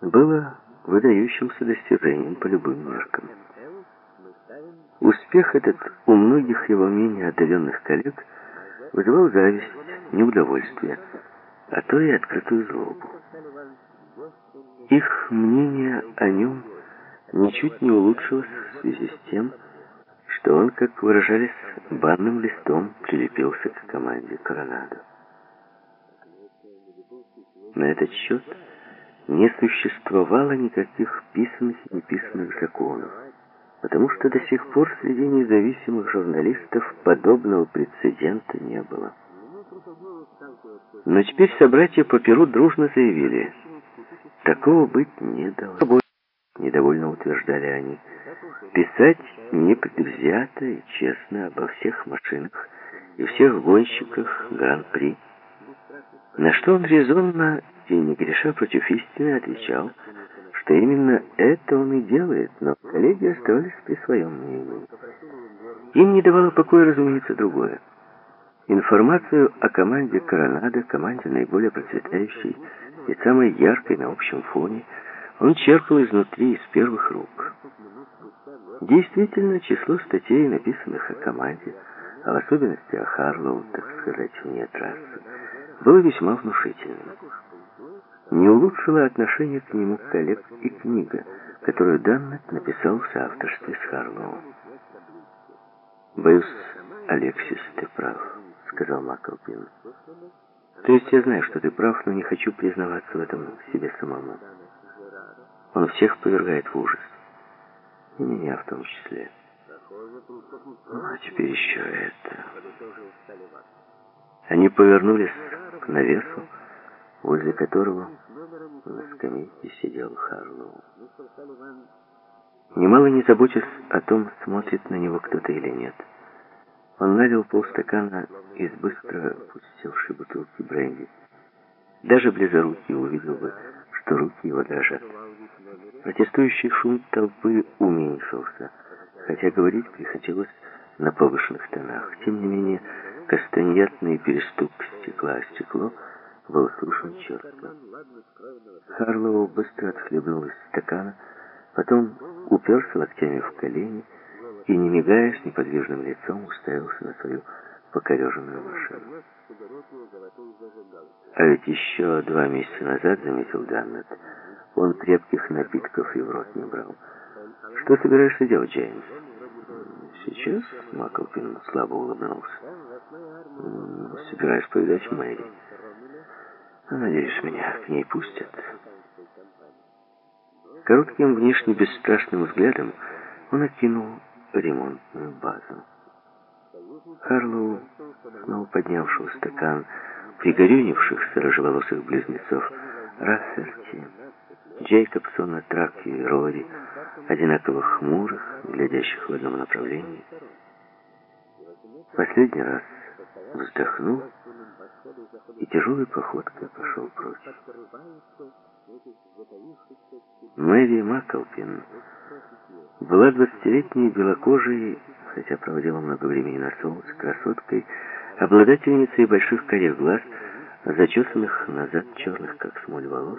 было выдающимся достижением по любым меркам. Успех этот у многих его менее одаренных коллег вызывал зависть, неудовольствие, а то и открытую злобу. Их мнение о нем ничуть не улучшилось в связи с тем, что он, как выражались, банным листом прилепился к команде Коронадо. На этот счет не существовало никаких писанных и неписанных законов, потому что до сих пор среди независимых журналистов подобного прецедента не было. Но теперь собратья по Перу дружно заявили, такого быть не должно. Недовольно утверждали они. Писать непредвзято и честно обо всех машинах и всех гонщиках Гран-при. На что он резонно и не греша против истины отвечал, что именно это он и делает, но коллеги оставались при своем мнении. Им не давало покоя, разумеется, другое. Информацию о команде Коронадо, команде наиболее процветающей и самой яркой на общем фоне, он черпал изнутри из первых рук. Действительно, число статей, написанных о команде, а в особенности о Харлоу, так сказать, вне трассы, было весьма внушительным. Не улучшило отношение к нему коллег и книга, которую Даннет написал в соавторстве с Харлоу. «Боюсь, Алексис, ты прав», — сказал Маклпин. «То есть я знаю, что ты прав, но не хочу признаваться в этом себе самому. Он всех повергает в ужас. И меня в том числе. Ну, а теперь еще это. Они повернулись к навесу, возле которого на скамейке сидел Харлоу. Немало не заботясь о том, смотрит на него кто-то или нет. Он налил полстакана из быстро пустевшей бутылки бренди. Даже близорукий увидел бы, что руки его дрожат. Протестующий шум толпы уменьшился, хотя говорить приходилось на повышенных тонах. Тем не менее, кастаньетный перестук стекла о стекло был слышен четко. Харлоу быстро отхлебнул из стакана, потом уперся локтями в колени и, не мигая, с неподвижным лицом уставился на свою покореженную машину. А ведь еще два месяца назад, заметил Даннет, он крепких напитков и в рот не брал. Что собираешься делать, Джеймс? Сейчас Маклпин слабо улыбнулся. Собираюсь повидать Мэри. Надеюсь, меня к ней пустят. Коротким внешне бесстрашным взглядом он окинул ремонтную базу. Харлоу, снова поднявшего стакан, пригорюнившихся рыжеволосых близнецов, Рафферти, Джейкобсона, Траки и Рори, одинаково хмурых, глядящих в одном направлении. Последний раз вздохнул и тяжелой походкой пошел прочь. Мэри Маклпин была двадцатилетней белокожей, хотя проводила много времени на солнце, красоткой, обладательницей больших карих глаз, зачесанных назад черных, как смоль волос,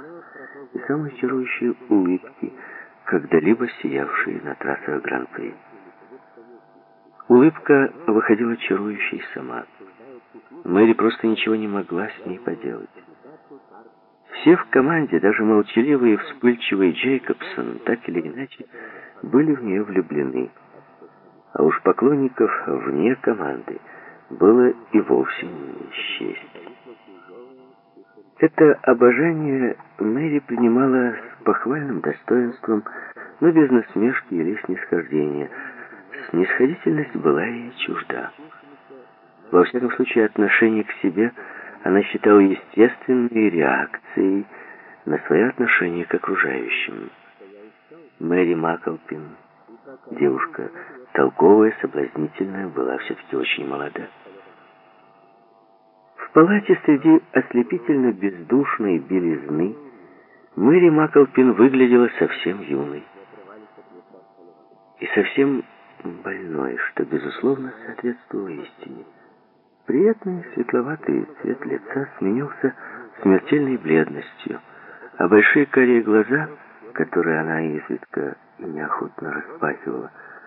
и самой чарующей улыбки, когда-либо сиявшей на трассах Гран-при. Улыбка выходила чарующей сама. Мэри просто ничего не могла с ней поделать. Все в команде, даже молчаливый и вспыльчивый Джейкобсон, так или иначе, были в нее влюблены. А уж поклонников вне команды было и вовсе не счесть. Это обожание Мэри принимала с похвальным достоинством, но без насмешки или снисхождения. Снисходительность была ей чужда. Во всяком случае, отношение к себе она считала естественной реакцией на свое отношение к окружающим. Мэри Маклпин, девушка толковая, соблазнительная, была все-таки очень молода. В палате среди ослепительно бездушной белизны Мэри Маклпин выглядела совсем юной и совсем больной, что, безусловно, соответствовало истине. Приятный светловатый цвет лица сменился смертельной бледностью, А большие карие глаза, которые она изредка неохотно распахивала,